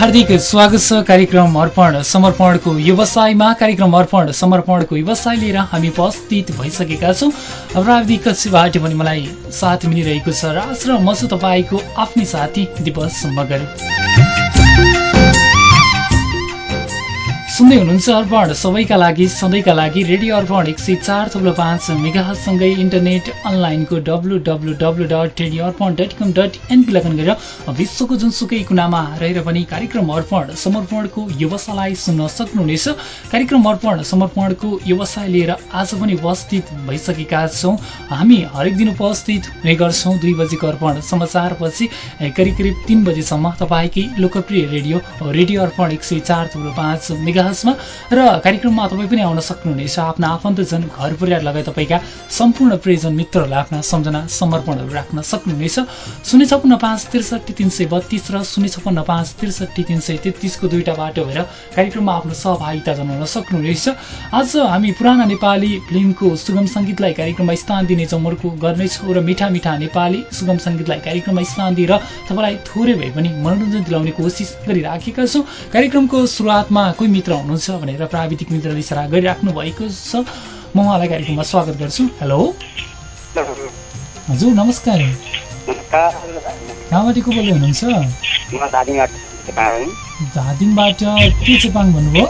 हार्दिक स्वागत छ कार्यक्रम अर्पण समर्पणको व्यवसायमा। कार्यक्रम अर्पण समर्पणको व्यवसाय लिएर हामी उपस्थित भइसकेका छौँ। प्राविधिक कक्षबाट पनि मलाई साथ मिलिरहेको छ राज र म छु तपाईँको आफ्नै साथी दिवस मगर। सुन्दै हुनुहुन्छ अर्पण। सबैका लागि सधैँका लागि रेडियो अर्पण एक सय चार थप्लो पाँच मेगासँगै इन्टरनेट अनलाइनको W W W dot radio Arpan dot com dot NP login गरेर विश्वको जुनसुकै कुनामा रहेर पनि कार्यक्रम अर्पण समर्पणको व्यवसायलाई सुन्न सक्नुहुनेछ। कार्यक्रम अर्पण समर्पणको व्यवसाय लिएर आज पनि उपस्थित भइसकेका छौँ। हामी हरेक दिन उपस्थित हुने गर्छौँ। दुई बजीको अर्पण समाचारपछि करिब करिब तिन बजीसम्म तपाईँकै लोकप्रिय रेडियो रेडियो अर्पण एक सय चार थप्लो पाँच मेगा इतिहासमा र कार्यक्रममा तपाईँ पनि आउन सक्नुहुनेछ। आफ्ना आफन्तजन घर परिवार लगायत तपाईँका सम्पूर्ण प्रियजन मित्रहरूलाई आफ्ना सम्झना समर्पणहरू राख्न सक्नुहुनेछ। शून्य छपन्न पाँच त्रिसठी तिन सय बत्तिस र शून्य छपन्न पाँच त्रिसठी तिन सय तेत्तिसको दुईवटा बाटो भएर कार्यक्रममा आफ्नो सहभागिता जनाउन सक्नुहुनेछ। आज हामी पुराना नेपाली फिल्मको सुगम सङ्गीतलाई कार्यक्रममा स्थान दिने जमर्को गर्नेछौँ र मिठा मिठा नेपाली सुगम सङ्गीतलाई कार्यक्रममा स्थान दिएर तपाईँलाई थोरै भए पनि मनोरञ्जन दिलाउने कोसिस गरिराखेका छौँ। कार्यक्रमको सुरुवातमा कोही मित्र हुनुहुन्छ भनेर प्राविधिक मित्रले इसारा गरिराख्नु भएको छ। म उहाँलाई कार्यक्रममा स्वागत गर्छु। हेलो। हजुर नमस्कार। कहाँबाट को बोल्दै हुनुहुन्छ? धादिङबाट के चेपाङ भन्नुभयो?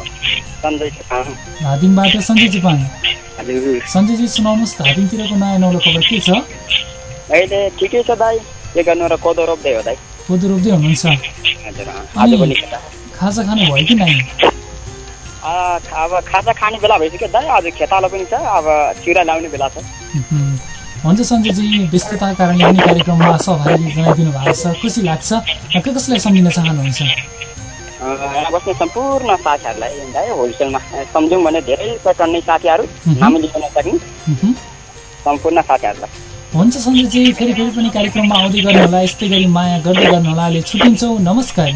धादिङबाट सञ्जय चेपाङ सञ्जयजी सुनाउनुहोस् धादिङतिरको नयाँ नौलो खबर के छ? अहिले ठिकै छ दाई के गर्नु र कोदो रोप्दै हो दाई कोदो रोप्दै हुनुहुन्छ। खाजा खानु भयो कि नै अब खाजा खाने बेला भइसक्यो दाइ आज खेतालो पनि छ अब चिरा लाउने बेला छ। हुन्छ सञ्जयजी व्यस्तताको कारणले पनि कार्यक्रममा सहभागी जनाइदिनु भएको छ। खुसी लाग्छ। के कसलाई सम्झिन चाहनुहुन्छ? बस्ने सम्पूर्ण साथीहरूलाई दाइ होलसेलमा। सम्झौँ भने धेरै टन्ने साथीहरू नाम लिन सक्ने सम्पूर्ण साथीहरूलाई। हुन्छ सञ्जयजी फेरि फेरि पनि कार्यक्रममा आउँदै गर्नु होला यस्तै गरी माया गर्दै गर्नु होला अहिले छुट्टिन्छौँ। नमस्कार।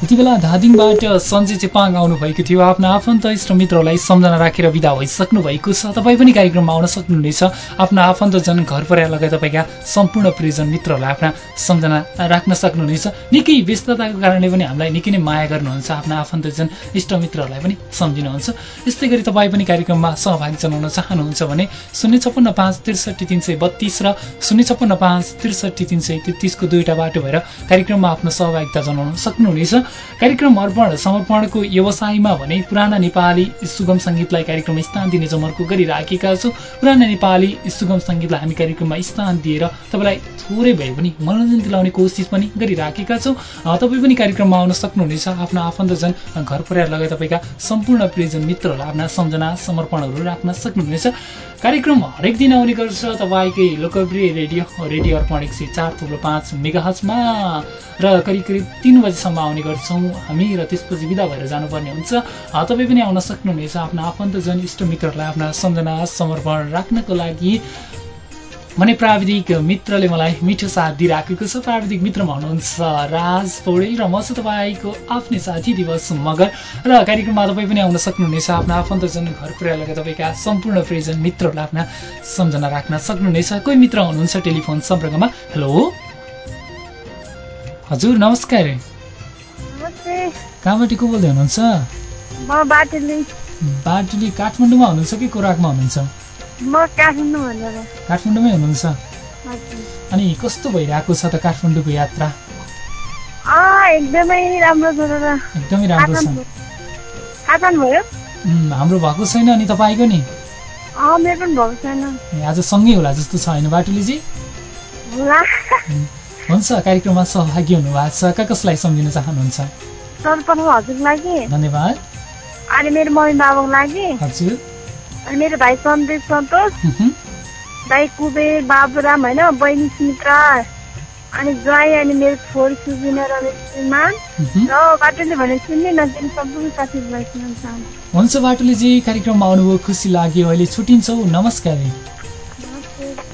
यति बेला धादिङबाट सञ्जय चेपाङ आउनुभएको थियो। आफ्ना आफन्त इष्ट मित्रहरूलाई सम्झना राखेर विदा भइसक्नु भएको छ। तपाईँ पनि कार्यक्रममा आउन सक्नुहुनेछ। आफ्ना आफन्तजन घर परिवार लगायत तपाईँका सम्पूर्ण प्रियजन मित्रहरूलाई आफ्ना सम्झना राख्न सक्नुहुनेछ। निकै व्यस्तताको कारणले पनि हामीलाई निकै नै माया गर्नुहुन्छ। आफ्ना आफन्तजन इष्टमित्रहरूलाई पनि सम्झिनुहुन्छ। यस्तै गरी तपाईँ पनि कार्यक्रममा सहभागी जनाउन चाहनुहुन्छ भने शून्य छप्पन्न पाँच त्रिसठी तिन सय बत्तिस र शून्य छप्पन्न पाँच त्रिसठी तिन सय तेत्तिसको दुईवटा बाटो भएर कार्यक्रममा आफ्नो सहभागिता जनाउन सक्नुहुनेछ। कार्यक्रम अर्पण समर्पणको व्यवसायमा भने पुराना नेपाली सुगम सङ्गीतलाई कार्यक्रममा स्थान दिने जमर्को गरिराखेका छौँ। पुराना नेपाली सुगम सङ्गीतलाई हामी कार्यक्रममा स्थान दिएर तपाईँलाई थोरै भए पनि मनोरञ्जन दिलाउने कोसिस पनि गरिराखेका छौँ। तपाईँ पनि कार्यक्रममा आउन सक्नुहुनेछ। आफ्नो आफन्तजन घर परिवार लगायत तपाईँका सम्पूर्ण प्रियजन मित्रहरूलाई आफ्ना सम्झना समर्पणहरू राख्न सक्नुहुनेछ। कार्यक्रम हरेक दिन आउने गर्छ। तपाईँकै लोकप्रिय रेडियो रेडियो अर्पण एक सय चार थुप्रो पाँच मेगाहजमा र करिब करिब तिन बजीसम्म आउने गर्छ। गर्छौँ। हामी र त्यसपछि विदा भएर जानुपर्ने हुन्छ। तपाईँ पनि आउन सक्नुहुनेछ आफ्ना आफन्तजन इष्टमित्रहरूलाई आफ्ना सम्झना समर्पण राख्नको लागि। भने प्राविधिक मित्रले मलाई मिठो साथ दिइराखेको छ। प्राविधिक मित्रमा हुनुहुन्छ राज पौडेल र म चाहिँ तपाईँको आफ्नै साथी दिवस मगर। र कार्यक्रममा तपाईँ पनि आउन सक्नुहुनेछ आफ्ना आफन्तजन घर परिवारलाई तपाईँका सम्पूर्ण प्रियजन मित्रहरूलाई आफ्ना सम्झना राख्न सक्नुहुनेछ कोही मित्र हुनुहुन्छ टेलिफोन सम्पर्कमा? हेलो? हजुर नमस्कार। कहाँबाट को बोल्दै हुनुहुन्छ बाटुली। काठमाडौँमा हुनुहुन्छ कि कोराकमा हुनुहुन्छ? काठमाडौँमै हुनुहुन्छ? अनि कस्तो भइरहेको छ त काठमाडौँको यात्रा? एकदमै राम्रो छ एकदमै राम्रो छ। हाम्रो भएको छैन अनि तपाईँको नि? आज सँगै होला जस्तो छ होइन बाटुलीजी? हुन्छ कार्यक्रममा सहभागी हुनुभएको छ। कहाँ कसलाई सम्झिन चाहनुहुन्छ? सर्वप्रथम हजुरको लागि। धन्यवाद। अनि मेरो मम्मी बाबाको लागि। हजुर। अनि मेरो भाइ सन्देश सन्तोष। भाइ कुबेर बाबुराम होइन बहिनी सुमित्रा। अनि ज्वाई अनि मेरो छोरी सुबिना रमेशमा र बाटोले भने सुन्ने नदिने सम्पूर्ण साथीहरूलाई सुनाउन चाहन्छु हुन्छ बाटोलेजी कार्यक्रममा आउनुभयो खुसी लाग्यो। अहिले छुट्टिन्छौ। नमस्कार।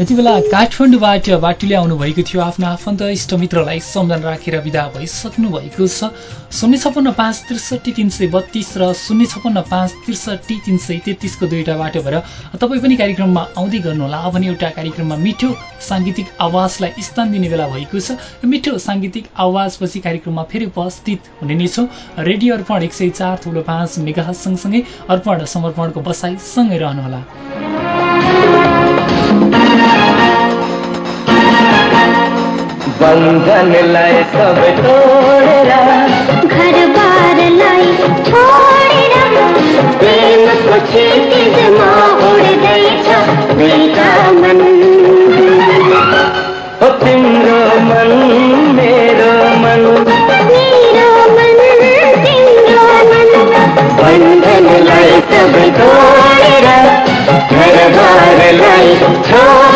यति बेला काठमाडौँबाट बाटुले आउनुभएको थियो आफ्नो आफन्त इष्टमित्रलाई सम्झना राखेर विदा भइसक्नु भएको छ। शून्य छपन्न पाँच त्रिसठी तिन सय बत्तिस र शून्य छपन्न पाँच त्रिसठी तिन सय तेत्तिसको दुईवटा बाटो भएर तपाईँ पनि कार्यक्रममा आउँदै गर्नुहोला। भने एउटा कार्यक्रममा मिठो साङ्गीतिक आवाजलाई स्थान दिने बेला भएको छ। मिठो साङ्गीतिक आवाजपछि कार्यक्रममा फेरि उपस्थित हुने नै छौँ। रेडियो अर्पण एक सय चार थुलो पाँच मेगा सँगसँगै अर्पण समर्पणको बसाइसँगै रहनुहोला। बन्धनलाई सब तोडेर घरबारलाई छोडेर प्रेमको क्षितिजमा उड्दैछ दुईटा मन। हो तिम्रो मन मेरो मन। मेरो मन तिम्रो मन। बन्धनलाई सब तोडेर घरबारलाई छोडेर मायालुको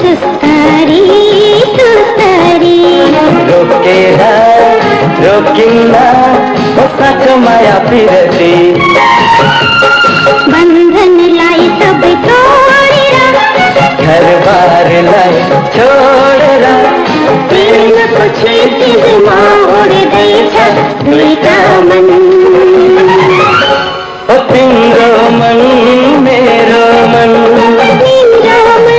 सुस्तरी सुस्तरी रोकेर रोकिन्न हो साँचो माया पिरती बन्धनलाई सबै तोडेर। घरबारलाई छोडेर। प्रेमको क्षितिजमा उड्दैछ दुईटा मन। हो तिम्रो मन मेरो मन तिम्रो मन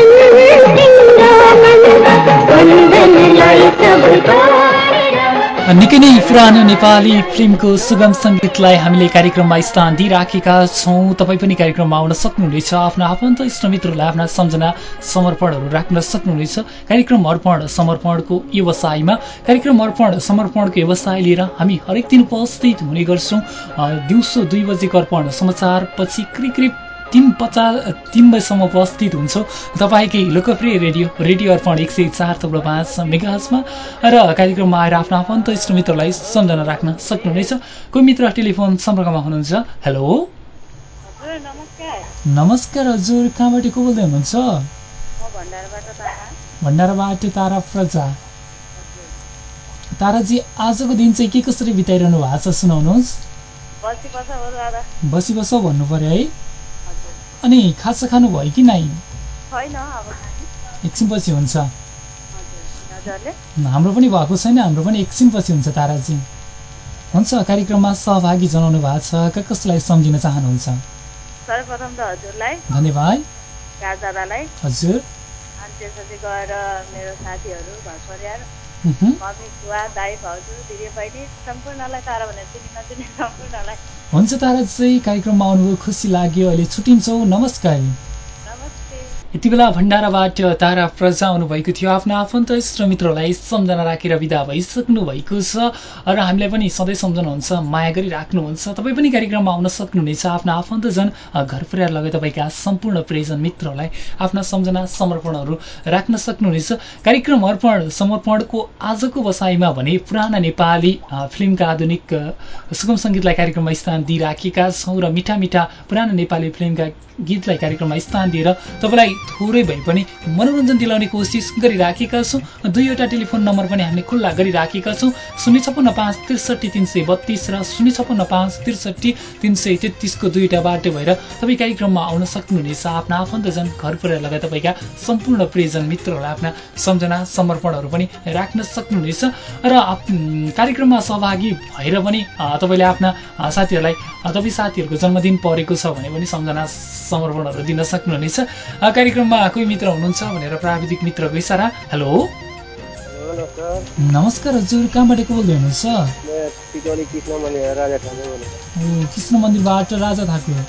निकै नै पुरानो नेपाली फिल्मको सुगम सङ्गीतलाई हामीले कार्यक्रममा स्थान दिइराखेका छौँ। तपाईँ पनि कार्यक्रममा आउन सक्नुहुनेछ। आफ्नो आफन्त इष्टमित्रलाई आफ्ना सम्झना समर्पणहरू राख्न सक्नुहुनेछ। कार्यक्रम अर्पण समर्पणको व्यवसायमा कार्यक्रम अर्पण समर्पणको व्यवसाय लिएर हामी हरेक दिन उपस्थित हुने गर्छौँ। दिउँसो दुई बजेको अर्पण समाचार पछि करिब तिन पचास तिन बजीसम्म उपस्थित हुन्छौँ। तपाईँकै लोकप्रिय रेडियो रेडियो अर्पण एक सय चार थप्लो पाँच मेगाजमा र कार्यक्रममा आएर आफ्नो आफन्त इष्टमित्रलाई सम्झना राख्न सक्नुहुनेछ। कोही मित्र टेलिफोन सम्पर्कमा हुनुहुन्छ? हेलो? नमस्कार। हजुर कहाँबाट को बोल्दै हुनुहुन्छ? भण्डारबाट तारा। प्रजा। ताराजी आजको दिन चाहिँ के कसरी बिताइरहनु भएको छ सुनाउनुहोस्। बसी बस भन्नु पर्यो है। अनि खाजा खानुभयो कि नै छैन अब। एकछिनपछि हुन्छ। हाम्रो पनि भएको छैन हाम्रो पनि एकछिनपछि हुन्छ ताराजी। हुन्छ कार्यक्रममा सहभागी जनाउनु भएको छ। क कसलाई सम्झिन चाहनुहुन्छ? सर्वप्रथम त हजुरलाई। धन्यवाद। हजुर। गएर मेरो साथीहरू घर परिवार। मम्मी बुवा दाई भाउजू दिदी बहिनी सम्पूर्णलाई तारा भनेर चिनि नचिने सम्पूर्णलाई। हुन्छ ताराजी चाहिँ कार्यक्रममा आउनुभयो खुसी लाग्यो अहिले छुट्टिन्छौँ। नमस्कार। यति बेला भण्डाराबाट तारा प्रजा आउनुभएको थियो। आफ्नो आफन्त इष्ट मित्रलाई सम्झना राखेर विदा भइसक्नु भएको छ र हामीलाई पनि सधैँ सम्झनुहुन्छ माया गरिराख्नुहुन्छ। तपाईँ पनि कार्यक्रममा आउन सक्नुहुनेछ। आफ्ना आफन्तजन घर परिवार लगायत तपाईँका सम्पूर्ण प्रियजन मित्रहरूलाई आफ्ना सम्झना समर्पणहरू राख्न सक्नुहुनेछ। कार्यक्रम अर्पण समर्पणको आजको बसाइमा भने पुराना नेपाली फिल्मका आधुनिक सुगम सङ्गीतलाई कार्यक्रममा स्थान दिइराखेका छौँ र मिठा मिठा पुराना नेपाली फिल्मका गीतलाई कार्यक्रममा स्थान दिएर तपाईँलाई थोरै भए पनि मनोरञ्जन दिलाउने कोसिस गरिराखेका छौँ। दुईवटा टेलिफोन नम्बर पनि हामीले खुल्ला गरिराखेका छौँ। शून्य छप्पन्न पाँच त्रिसठी तिन सय बत्तिस र शून्य छप्पन्न पाँच त्रिसठी तिन सय तेत्तिसको दुईवटा बाटो भएर तपाईँ कार्यक्रममा आउन सक्नुहुनेछ। आफ्ना आफन्तजन घर पुऱ्याएर लगायत तपाईँका सम्पूर्ण प्रियजन मित्रहरूलाई आफ्ना सम्झना समर्पणहरू पनि राख्न सक्नुहुनेछ। र कार्यक्रममा सहभागी भएर पनि तपाईँले आफ्ना साथीहरूलाई तपाईँ साथीहरूको जन्मदिन परेको छ भने पनि सम्झना समर्पणहरू दिन सक्नुहुनेछ। कार्यक्रममा कोही मित्र हुनुहुन्छ भनेर प्राविधिक मित्रको इसारा हेलो? नमस्कार। हजुर कहाँबाट को बोल्दै हुनुहुन्छ? कृष्ण मन्दिरबाट राजा ठाकुर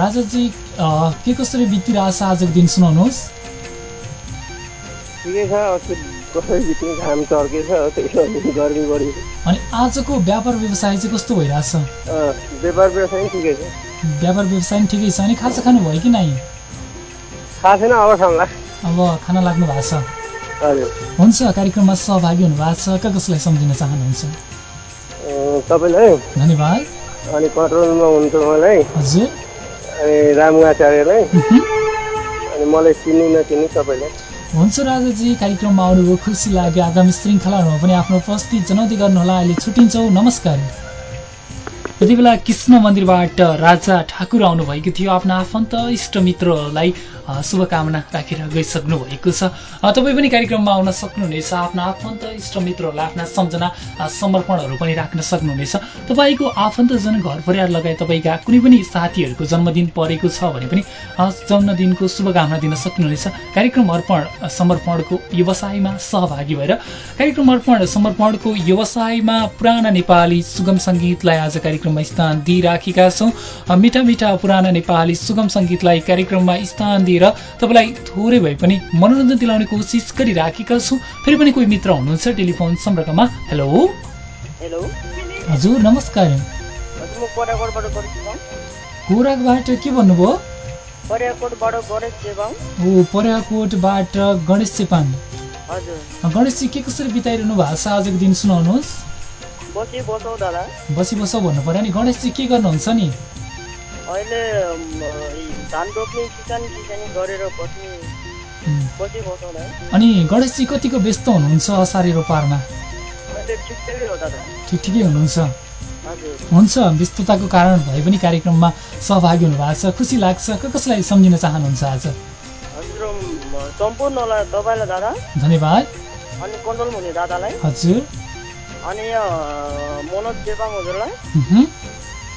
राजाजी के कसरी बितिरहेछ आजको दिन सुनाउनुहोस्। अनि आजको व्यापार व्यवसाय चाहिँ कस्तो भइरहेछ? व्यापार व्यवसाय ठिकै छ। व्यापार व्यवसाय ठिकै छ अनि खाजा खानु भयो कि नै अब खाना लाग्नु भएको छ। हुन्छ कार्यक्रममा सहभागी हुनुभएको छ। कहाँ कसलाई सम्झिन चाहनुहुन्छ? तपाईँलाई। धन्यवाद। अनि कन्ट्रोलमा हुनुहुन्छ मलाई। हजुर। अनि रामु आचार्यलाई। अनि मलाई चिन्नु नचिन्नु तपाईँलाई। हुन्छ राजाजी। कार्यक्रममा आउनुभयो खुसी लाग्यो। आगामी श्रृङ्खलाहरूमा पनि आफ्नो उपस्थित जनाउँदै गर्नुहोला। अहिले छुट्टिन्छौँ। नमस्कार। यति बेला कृष्ण मन्दिरबाट राजा ठाकुर आउनुभएको थियो। आफ्ना आफन्त इष्टमित्रहरूलाई शुभकामना राखेर गइसक्नु भएको छ। तपाईँ पनि कार्यक्रममा आउन सक्नुहुनेछ। आफ्ना आफन्त इष्टमित्रहरूलाई आफ्ना सम्झना समर्पणहरू पनि राख्न सक्नुहुनेछ। तपाईँको आफन्तजन घर परिवार लगायत तपाईँका कुनै पनि साथीहरूको जन्मदिन परेको छ भने पनि जन्मदिनको शुभकामना दिन सक्नुहुनेछ। कार्यक्रम अर्पण समर्पणको व्यवसायमा सहभागी भएर। कार्यक्रम अर्पण समर्पणको व्यवसायमा पुराना नेपाली सुगम सङ्गीतलाई आज कार्यक्रममा स्थान दिइराखेका छौँ। मिठा मिठा पुराना नेपाली सुगम सङ्गीतलाई कार्यक्रममा स्थान दिएर तपाईँलाई थोरै भए पनि मनोरञ्जन दिलाउने कोसिस गरिराखेका छौँ। फेरि पनि कोही मित्र हुनुहुन्छ टेलिफोन सम्पर्कमा? हेलो? हेलो? हजुर नमस्कार। कोराकबाट के भन्नुभयो? ओ पर्याकोटबाट गणेश चेपाङ। गणेशजी के कसरी बिताइरहनु भएको छ आजको दिन? सुनाउनुहोस्। बसी बसौ भन्नु पर्यो नि। गणेशजी के गर्नुहुन्छ नि? अहिले धान रोप्ने किसान किसानी गरेर बस्ने अनि गणेशजी कतिको व्यस्त हुनुहुन्छ असारे रोपारमा ठिक ठिकै हुनुहुन्छ। हुन्छ व्यस्तताको कारण भए पनि कार्यक्रममा सहभागी हुनुभएको छ। खुसी लाग्छ। कसलाई सम्झिन चाहनुहुन्छ आज? सम्पूर्णलाई तपाईँलाई दादा। धन्यवाद। अनि कन्ट्रोल हुने दादालाई। हजुर। अनि यो मनोज चेपाङ हजुरलाई?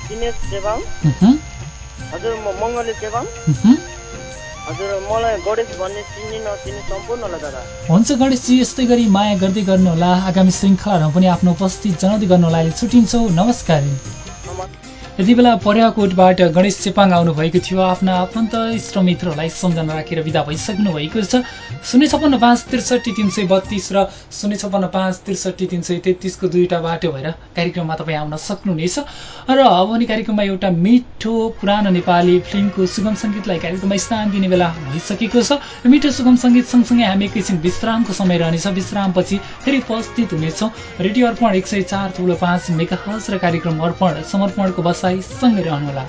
दिनेश चेपाङ हजुर म मङ्गले चेपाङ हजुर मलाई गणेश भन्ने चिन्ने नचिन्ने सम्पूर्णलाई दादा। हुन्छ गणेशजी यस्तै गरी माया गर्दै गर्नुहोला। आगामी श्रृङ्खलाहरूमा पनि आफ्नो उपस्थित जनाउँदै गर्नुहोला। अहिले छुट्टिन्छौँ। नमस्कार। यति बेला पर्याकोटबाट गणेश चेपाङ आउनुभएको थियो। आफ्ना आफन्त इष्टमित्रहरूलाई सम्झना राखेर विदा भइसक्नु भएको छ। शून्य छपन्न पाँच त्रिसठी तिन सय बत्तिस र शून्य छपन्न पाँच त्रिसठी तिन सय तेत्तिसको दुईवटा बाटो भएर कार्यक्रममा तपाईँ आउन सक्नुहुनेछ। र अब अनि कार्यक्रममा एउटा मिठो पुरानो नेपाली फिल्मको सुगम सङ्गीतलाई कार्यक्रममा स्थान दिने बेला भइसकेको छ। मिठो सुगम सङ्गीत सँगसँगै हामी एकैछिन विश्रामको समय रहनेछ। विश्रामपछि फेरि उपस्थित हुनेछौँ। रेडियो अर्पण एक सय चार थुलो पाँच मेगाहज र कार्यक्रम अर्पण समर्पणको बसाई सँगै रहनुहोला।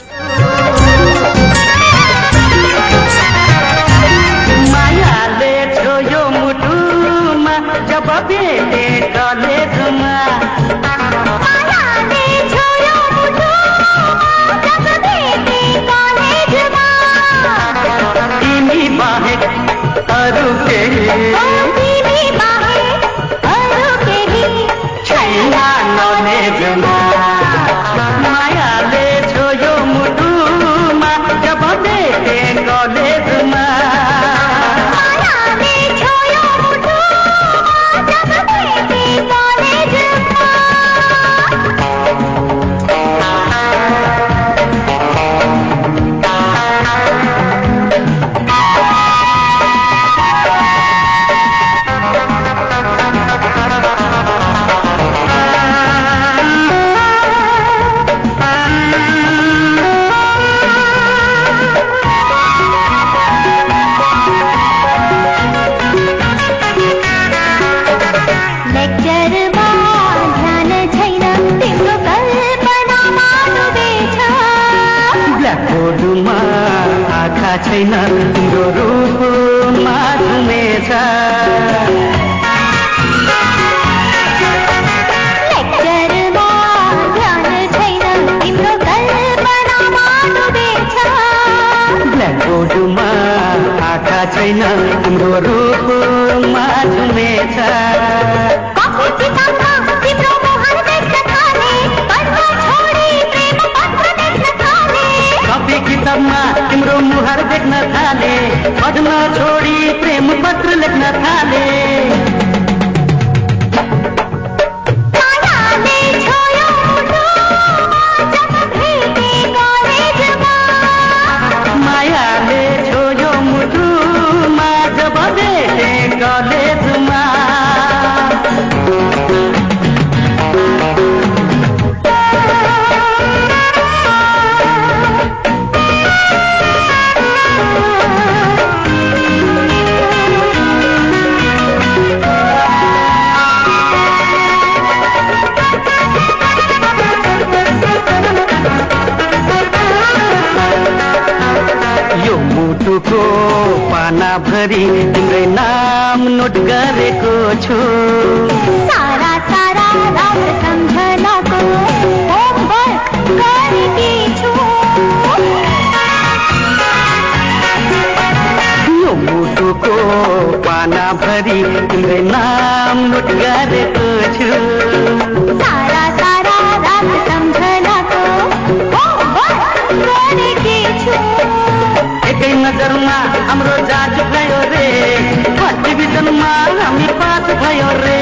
पानाभरि तिम्रै नाम नोट गरेको छु। सारा सारा रात सम्झनाको होमवर्क गरेकी छु। यो मुटुको पानाभरि तिम्रै नाम नोट गरेको डिभिजनमा हामी पास भयो रे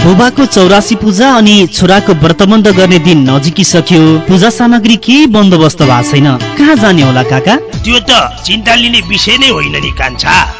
बुबाको चौरासी पूजा अनि छोराको व्रतबन्ध गर्ने दिन नजिकिसक्यो पूजा सामग्री केही बन्दोबस्त भएको छैन। कहाँ जाने होला काका? त्यो त चिन्ता लिने विषय नै होइन नि कान्छा।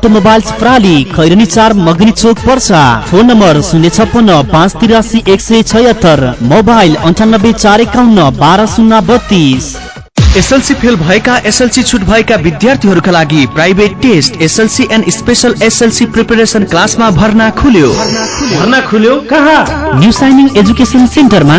अटोमोबाइल्स प्राली खैरनी चार मगनी चोक पर्सा। फोन नम्बर शून्य छप्पन्न पाँच तिरासी एक सय छयत्तर। मोबाइल अन्ठानब्बे चार एकाउन्न बाह्र शून्य बत्तिस। एसएलसी फेल भएका एसएलसी छुट भएका विद्यार्थीहरूका लागि private test SLC and special SLC preparation क्लासमा भर्ना खुल्यो। भर्ना खुल्यो? कहाँ? न्यू साइनिङ एजुकेसन सेन्टरमा।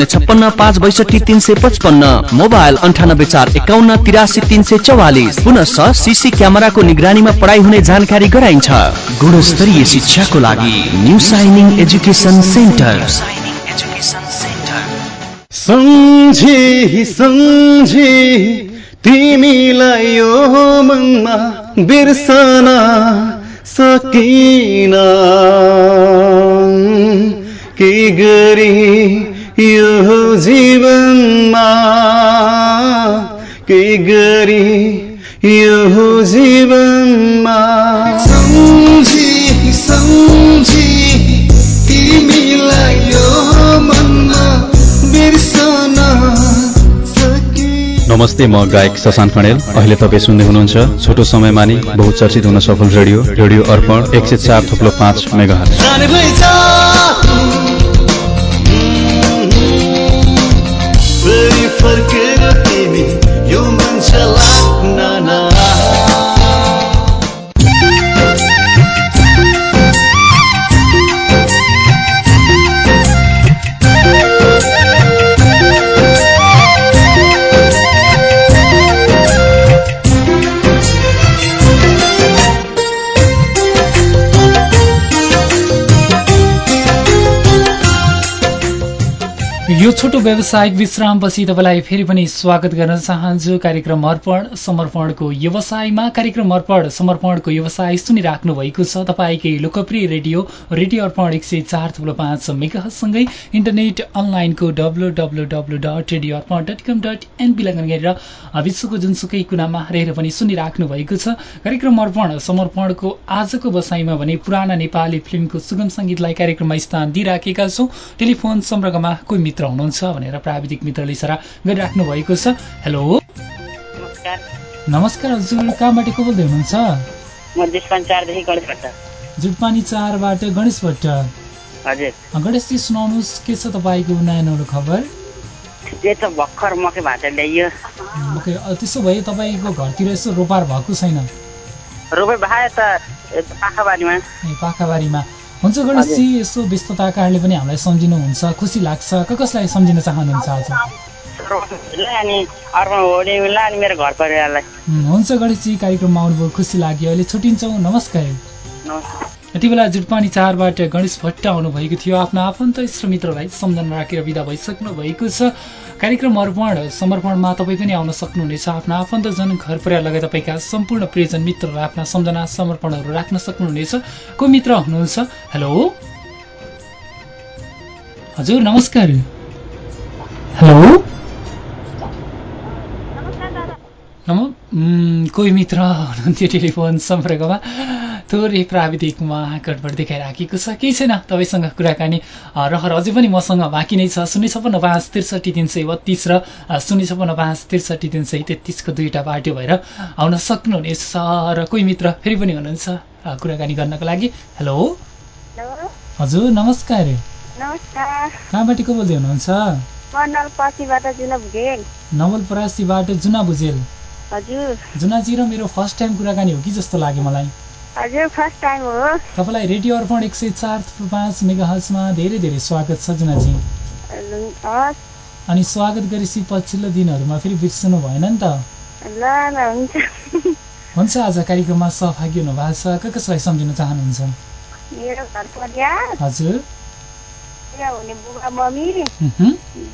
छप्पन्न पाँच बैसठी तिन सय पचपन्न मोबाइल अन्ठानब्बे चार एकाउन्न तिरासी तिन सय चौवालिस। पुनश सिसी क्यामेराको निगरानीमा पढाइ हुने जानकारी गराइन्छ। गुणस्तरीय शिक्षाको लागि न्यू साइनिङ एजुकेसन सेन्टर। सम्झे सम्झे तिमीलाई यो मनमा बिर्सन सकिन। के गरी यो जीवनमा के गरी यो जीवनमा सम्झे सम्झे तिमीलाई यो मनमा बिर्सन नमस्ते म गायक शशान्त खडेल। अहिले तपाईँ सुन्दै हुनुहुन्छ छोटो समयमा नै बहुचर्चित हुन सफल रेडियो रेडियो अर्पण एक सय चार थुप्लो पाँच मेगा छोटो व्यावसायिक विश्रामपछि तपाईँलाई फेरि पनि स्वागत गर्न चाहन्छु। कार्यक्रम अर्पण समर्पणको व्यवसायमा कार्यक्रम अर्पण समर्पणको व्यवसाय सुनिराख्नु भएको छ। तपाईँकै लोकप्रिय रेडियो रेडियो अर्पण एक सय चार थुप्रो पाँच मेगासँगै इन्टरनेट अनलाइनको W W W dot radio Arpan dot com dot NP log on गरेर विश्वको जुनसुकै कुनामा रहेर पनि सुनिराख्नु भएको छ। कार्यक्रम अर्पण समर्पणको आजको बसाइमा भने पुराना नेपाली फिल्मको सुगम सङ्गीतलाई कार्यक्रममा स्थान दिइराखेका छौँ। टेलिफोन सम्पर्कमा कोही मित्र हुनुहुन्छ भनेर प्राविधिक मित्रले इसारा गरिराख्नु भएको छ। हेलो। नमस्कार। हजुर कहाँबाट को बोल्दै हुनुहुन्छ? जुटपानी चारबाट गणेश भट्ट गणेशजी सुनाउनुहोस् के छ तपाईँको नयाँ नौलो खबर भर्खर मकै भाँचा ल्याइयो। त्यसो भए तपाईँको घरतिर यसो रोपार भएको छैन? रोपे भाए त पाखाबारीमा ए पाखाबारीमा हुन्छ गणेशजी यसो व्यस्तताका कारणले पनि हामीलाई सम्झिनुहुन्छ खुसी लाग्छ। क कसलाई सम्झिन चाहनुहुन्छ आज? हुन्छ गणेशजी कार्यक्रममा आउनुभयो खुसी लाग्यो। अहिले छुट्टिन्छौँ। नमस्कार। नमस्कार। यति बेला जुटपानी चारबाट गणेश भट्ट आउनुभएको थियो। आफ्ना आफन्त इष्ट मित्रलाई सम्झना राखेर विदा भइसक्नु भएको छ। कार्यक्रम अर्पण समर्पणमा तपाईँ पनि आउन सक्नुहुनेछ। आफ्ना आफन्तजन घर परिवार लगायत तपाईँका सम्पूर्ण प्रियजन मित्रलाई आफ्ना सम्झना समर्पणहरू राख्न सक्नुहुनेछ। को मित्र हुनुहुन्छ? हेलो? हजुर नमस्कार। हेलो? कोही मित्र हुनुहुन्थ्यो टेलिफोन सम्पर्कमा? थोरै प्राविधिकमा गडबड देखाइराखेको छ। केही छैन तपाईँसँग कुराकानी। रहर अझै पनि मसँग बाँकी नै छ। शून्य छपन्न पाँच त्रिसठी तिन सय बत्तिस र शून्य छपन्न पाँच त्रिसठी तिन सय तेत्तिसको दुईवटा बाटो भएर आउन सक्नुहुनेछ र कोही मित्र फेरि पनि हुनुहुन्छ? कुराकानी गर्नको लागि। हेलो। हजुर नमस्कार। कहाँबाट को बोल्दै हुनुहुन्छ? नवलपरासीबाट जुना भुजेल। हजुर। जुनाजी र मेरो फर्स्ट टाइम कुराकानी हो कि जस्तो लाग्यो मलाई। हजुर फर्स्ट टाइम हो। तपाईँलाई रेडियो अर्पण एक सय चार पाँच मेगा हल्समा धेरै धेरै स्वागत छ जुनाजी। अनि स्वागत गरेपछि पछिल्लो दिनहरूमा फेरि बिर्सनु भएन नि त। हुन्छ। आज कार्यक्रममा सहभागी हुनुभएको छ। क कसलाई सम्झिन चाहनुहुन्छ? हजुर। हुने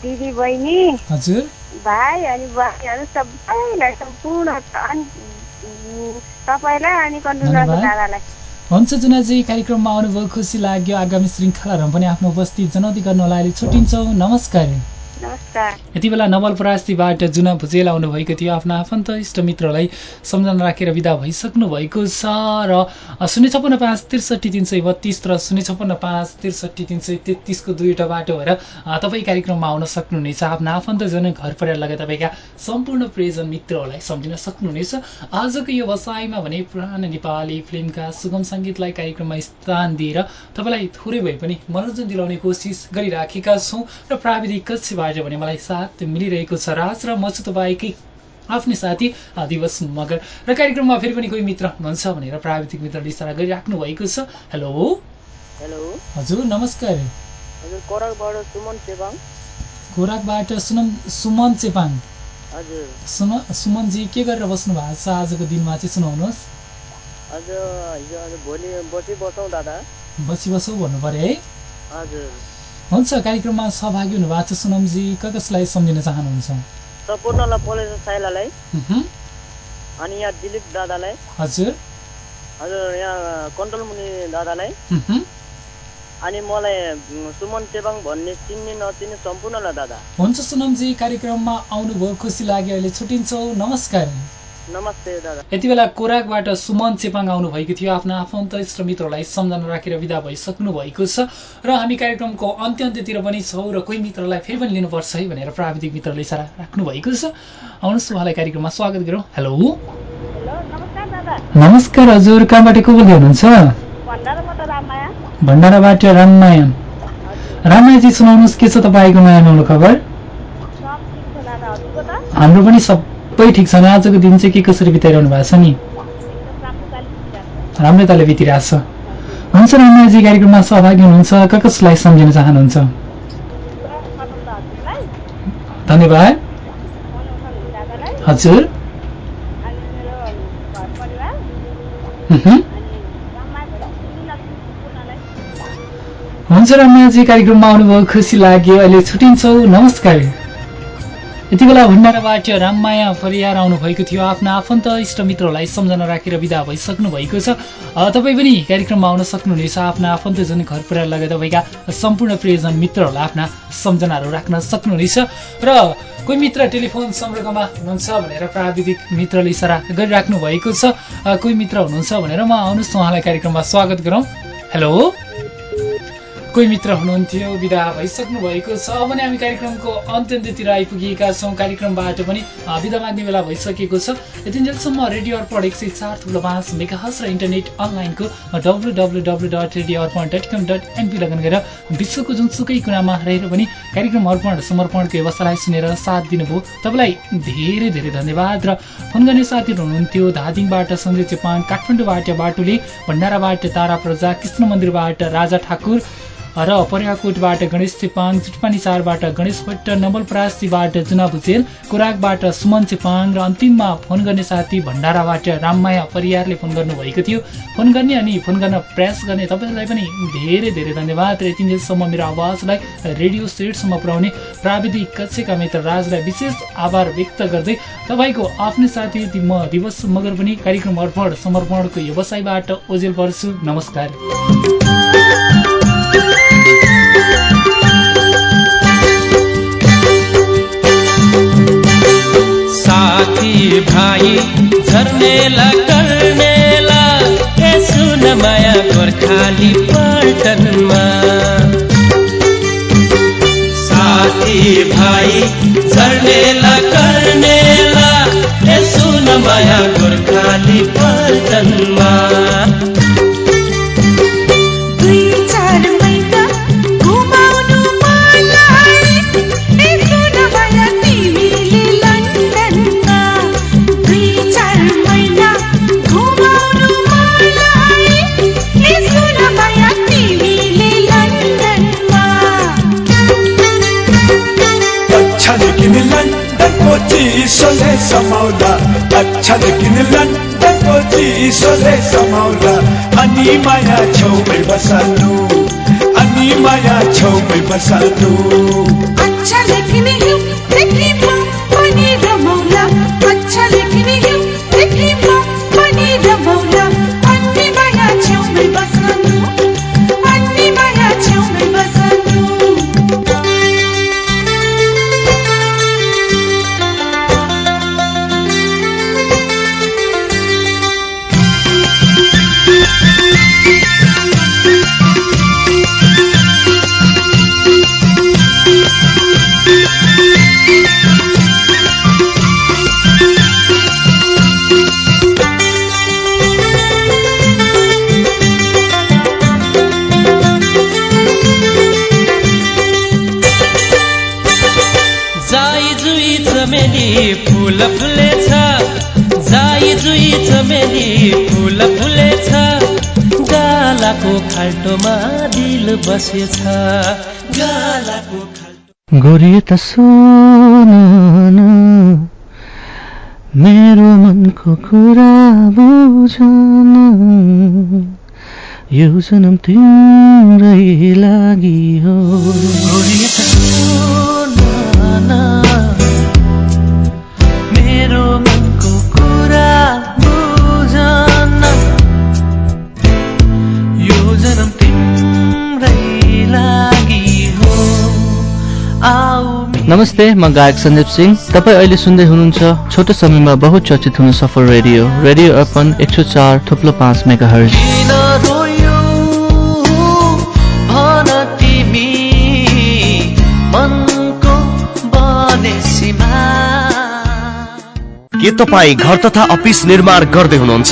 दिदी बहिनी हजुर। भाइ अनि सबैलाई सम्पूर्ण हुन्छ जुनाजी कार्यक्रममा आउनुभयो खुसी लाग्यो। आगामी श्रृङ्खलाहरूमा पनि आफ्नो उपस्थित जनाउँदै गर्नलाई अहिले छुट्टिन्छौँ। नमस्कार। यति बेला नवलपरासीबाट जुना भुजेल आउनुभएको थियो आफ्ना आफन्त इष्टमित्रलाई सम्झना राखेर विदा भइसक्नु भएको छ र शून्य छपन्न पाँच त्रिसठी तिन सय बत्तिस र शून्य छपन्न पाँच त्रिसठी तिन सय तेत्तिसको दुईवटा बाटो भएर तपाईँ कार्यक्रममा आउन सक्नुहुनेछ। आफ्ना आफन्तजन घर परिवार लगायत तपाईँका सम्पूर्ण प्रियजन मित्रहरूलाई सम्झिन सक्नुहुनेछ। आजको यो बसाइमा भने पुरानो नेपाली फिल्मका सुगम सङ्गीतलाई कार्यक्रममा स्थान दिएर तपाईँलाई थोरै भए पनि मनोरञ्जन दिलाउने कोसिस गरिराखेका छौँ र प्राविधिक कक्षबाट भने मलाई साथ मिलिरहेको छ। राज र म छु तपाईँकै आफ्नै साथी दिवस मगर। र कार्यक्रममा फेरि पनि कोही मित्र हुनुहुन्छ भनेर प्राविधिक मित्रले इसारा गरिराख्नु भएको छ। हेलो। हेलो। हजुर नमस्कार। हजुर कोराकबाट सुमन चेपाङ। खोराकबाट सुनम सुमन चेपाङ। हजुर। सुमनजी के गरेर बस्नु भएको छ? आजको दिनमा चाहिँ सुनाउनुहोस्। आज हिजो आज भोलि बसी बसौँ दादा। बसी बसौ भन्नु पऱ्यो है। हजुर। हुन्छ कार्यक्रममा सहभागी हुनुभएको छ सुनमजी। क कसलाई सम्झिन चाहनुहुन्छ? सम्पूर्णलाई पोलेज साइलालाई। उहुँ, अनि यहाँ दिलीप दादालाई। हजुर। हजुर यहाँ कन्ट्रोल मुनि दादालाई। अनि मलाई सुमन चेपाङ भन्ने चिन्ने नचिन्ने सम्पूर्णलाई दादा। हुन्छ सुनमजी कार्यक्रममा आउनुभयो खुसी लाग्यो अहिले छुट्टिन्छौँ। नमस्कार। नमस्ते दादा। यति बेला कोराकबाट सुमन चेपाङ आउनुभएको थियो। आफ्ना आफन्त इष्ट मित्रहरूलाई सम्झना राखेर विदा भइसक्नु भएको छ र हामी कार्यक्रमको अन्त्य अन्त्यतिर पनि छौँ र कोही मित्रलाई फेरि पनि लिनुपर्छ है भनेर प्राविधिक मित्रले इसारा राख्नु भएको छ। आउनुहोस् उहाँलाई कार्यक्रममा स्वागत गरौँ। हेलो। नमस्कार हजुर कहाँबाट को बोल्दै हुनुहुन्छ? भण्डाराबाट रामाया भण्डाराबाट राममाया राममायाजी सुनाउनुहोस् के छ तपाईँको नयाँ नौलो खबर? हाम्रो पनि सबै ठिक छ। नि आजको दिन चाहिँ के कसरी बिताइरहनु भएको छ नि? राम्रै तले बितिरहेको छ। हुन्छ राममायाजी कार्यक्रममा सहभागी हुनुहुन्छ। क कसलाई सम्झिन चाहनुहुन्छ? धन्यवाद। हजुर। हुन्छ राममायाजी कार्यक्रममा आउनुभयो। खुसी लाग्यो। अहिले छुट्टिन्छौँ। नमस्कार। यति बेला भण्डाराबाट राममाया परियार आउनुभएको थियो। आफ्ना आफन्त इष्टमित्रहरूलाई सम्झना राखेर विदा भइसक्नु भएको छ। तपाईँ पनि कार्यक्रममा आउन सक्नुहुनेछ। आफ्ना आफन्तजन घर परिवार लगायत तपाईँका सम्पूर्ण प्रियजन मित्रहरूलाई आफ्ना सम्झनाहरू राख्न सक्नुहुनेछ। र कोही मित्र टेलिफोन सम्पर्कमा हुनुहुन्छ भनेर प्राविधिक मित्रले इसारा गरिराख्नु भएको छ। कोही मित्र हुनुहुन्छ भनेर म आउनुहोस्। उहाँलाई कार्यक्रममा स्वागत गरौँ। हेलो? कोही मित्र हुनुहुन्थ्यो विदा भइसक्नु भएको छ। अब नै हामी कार्यक्रमको अन्त्यन्त्यतिर आइपुगेका छौँ। कार्यक्रमबाट पनि विदा माग्ने बेला भइसकेको छ। यतिन्जेलसम्म रेडियो अर्पण एक सय चार थुप्रो पाँच मेगाहस र इन्टरनेट अनलाइनको W W W dot radio Arpan dot com dot np लगन गरेर विश्वको जुनसुकै कुनामा रहेर पनि कार्यक्रम अर्पण समर्पणको व्यवस्थालाई सुनेर साथ दिनुभयो। तपाईँलाई धेरै धेरै धन्यवाद र फोन गर्ने साथीहरू हुनुहुन्थ्यो। धादिङबाट सञ्जय चेपाङ काठमाडौँबाट बाटुले भण्डाराबाट तारा प्रजा कृष्ण मन्दिरबाट राजा ठाकुर र पर्याकोटबाट गणेश चेपाङ चुटपानी चारबाट गणेश भट्ट नवलपरासीबाट जुना भुजेल कोराकबाट सुमन चेपाङ र अन्तिममा फोन गर्ने साथी भण्डाराबाट राममाया परियारले फोन गर्नुभएको थियो। फोन गर्ने अनि फोन गर्न प्रयास गर्ने तपाईँलाई पनि धेरै धेरै धन्यवाद। र यतिन्जेलसम्म मेरो आवाजलाई रेडियो सेटसम्म पुर्याउने प्राविधिक कक्षका मित्र राजलाई विशेष आभार व्यक्त गर्दै तपाईँको आफ्नै साथी म दिवस मगर पनि कार्यक्रम अर्पण समर्पणको व्यवसायबाट ओजेल पर्छु नमस्कार। साथ भाइ झर्नेला गर्नेला ए सुन माया गोर्खाली पल्टनमा साथी भाइ झर्नेला गर्नेला ए सुन माया गोर्खाली पल्टनमा अच्छा लेकिन लंदन को चिसोले समाउला। अनि माया छेउमै बसाल्नु। अनि माया छेउमै बसाल्नु। फुल फुलेछ जाई जुई चमेली फुल फुलेछ गालाको खाल्टोमा दिल बसेछ। गालाको गोरी त सुन न, मेरो मनको कुरा बुझन। यो जन्म तिम्रै लागि हो। गोरी त सुन नमस्ते म गायक सन्दीप सिंह। तपाईँ अहिले सुन्दै हुनुहुन्छ छोटो समयमा बहुत चर्चित हुन सफल रेडियो रेडियो अर्पण एक सौ चार थुप्लो पाँच मेगा हर्ज के तपाईँ घर तथा अफिस निर्माण गर्दै हुनुहुन्छ?